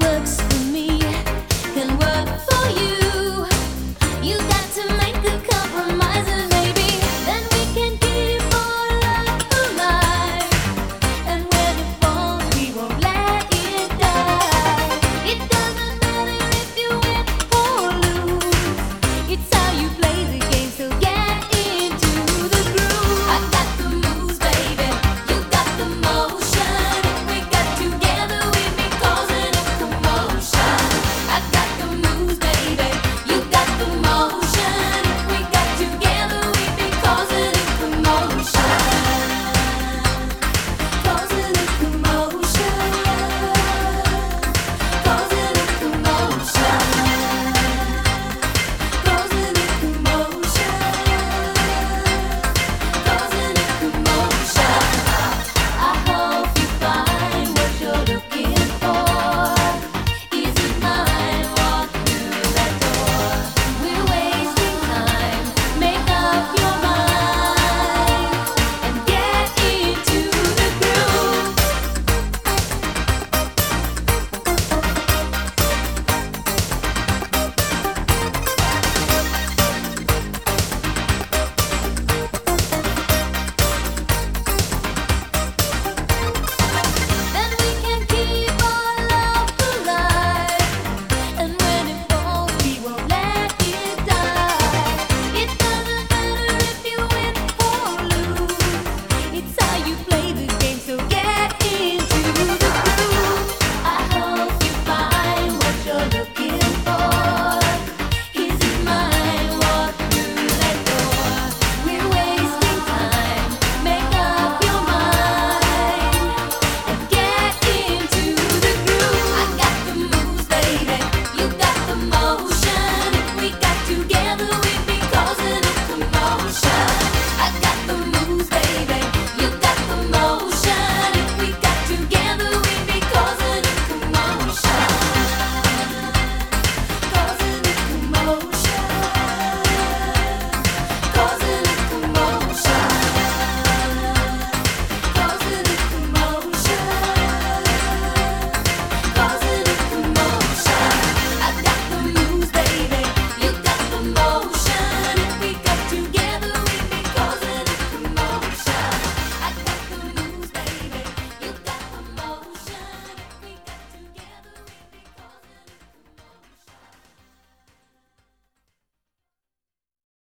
works for me can work for you. You got